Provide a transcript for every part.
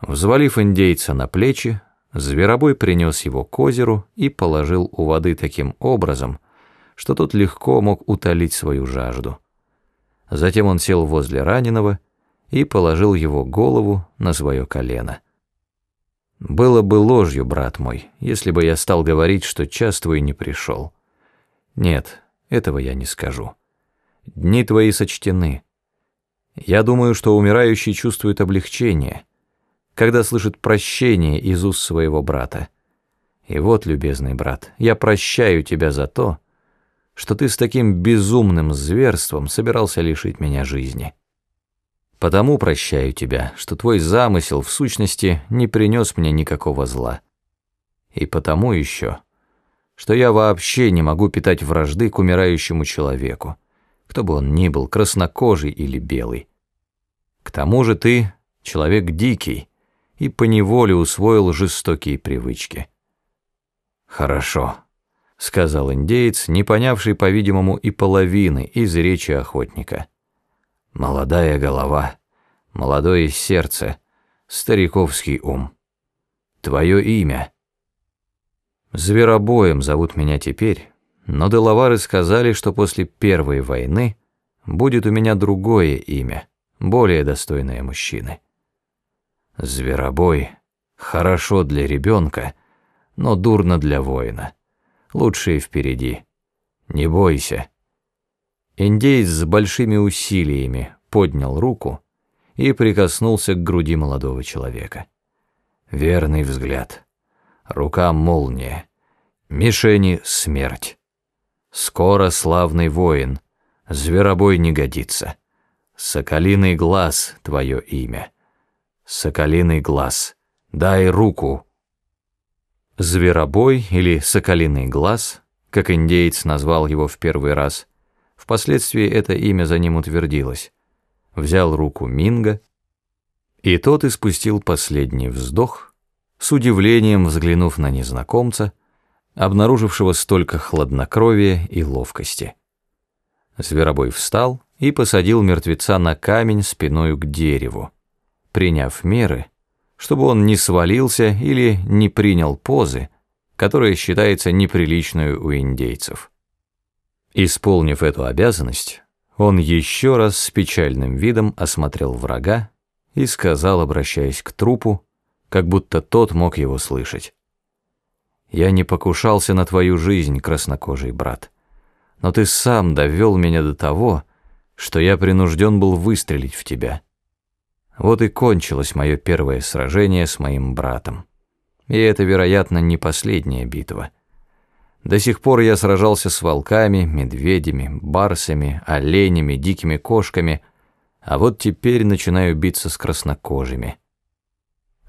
Взвалив индейца на плечи, зверобой принес его к озеру и положил у воды таким образом, что тот легко мог утолить свою жажду. Затем он сел возле раненого и положил его голову на свое колено. Было бы ложью, брат мой, если бы я стал говорить, что час твой не пришел. Нет, этого я не скажу. Дни твои сочтены. Я думаю, что умирающий чувствует облегчение, когда слышит прощение из уст своего брата. И вот, любезный брат, я прощаю тебя за то, что ты с таким безумным зверством собирался лишить меня жизни. Потому прощаю тебя, что твой замысел в сущности не принес мне никакого зла. И потому еще, что я вообще не могу питать вражды к умирающему человеку, кто бы он ни был, краснокожий или белый. К тому же ты человек дикий и поневоле усвоил жестокие привычки. «Хорошо», — сказал индеец, не понявший, по-видимому, и половины из речи охотника. Молодая голова, молодое сердце, стариковский ум. Твое имя. Зверобоем зовут меня теперь, но делавары сказали, что после первой войны будет у меня другое имя, более достойное мужчины. Зверобой хорошо для ребенка, но дурно для воина. Лучше и впереди. Не бойся. Индеец с большими усилиями поднял руку и прикоснулся к груди молодого человека. Верный взгляд. Рука молния. Мишени смерть. Скоро славный воин. Зверобой не годится. Соколиный глаз — твое имя. Соколиный глаз. Дай руку. Зверобой или соколиный глаз, как индеец назвал его в первый раз, Впоследствии это имя за ним утвердилось. Взял руку Минга, и тот испустил последний вздох, с удивлением взглянув на незнакомца, обнаружившего столько хладнокровия и ловкости. Зверобой встал и посадил мертвеца на камень спиною к дереву, приняв меры, чтобы он не свалился или не принял позы, которая считается неприличной у индейцев. Исполнив эту обязанность, он еще раз с печальным видом осмотрел врага и сказал, обращаясь к трупу, как будто тот мог его слышать. «Я не покушался на твою жизнь, краснокожий брат, но ты сам довел меня до того, что я принужден был выстрелить в тебя. Вот и кончилось мое первое сражение с моим братом. И это, вероятно, не последняя битва». До сих пор я сражался с волками, медведями, барсами, оленями, дикими кошками, а вот теперь начинаю биться с краснокожими.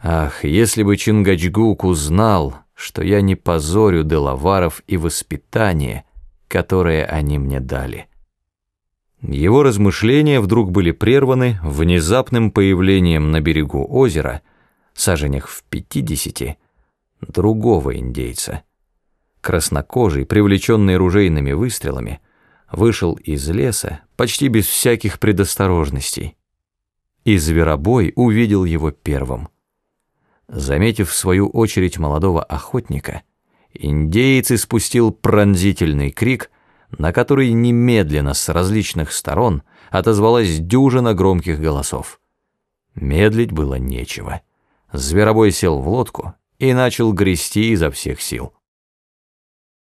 Ах, если бы Чингачгук узнал, что я не позорю делаваров и воспитание, которое они мне дали. Его размышления вдруг были прерваны внезапным появлением на берегу озера, саженях в пятидесяти, другого индейца — краснокожий, привлеченный ружейными выстрелами, вышел из леса почти без всяких предосторожностей. И зверобой увидел его первым. Заметив в свою очередь молодого охотника, индеец испустил пронзительный крик, на который немедленно с различных сторон отозвалась дюжина громких голосов. Медлить было нечего. Зверобой сел в лодку и начал грести изо всех сил.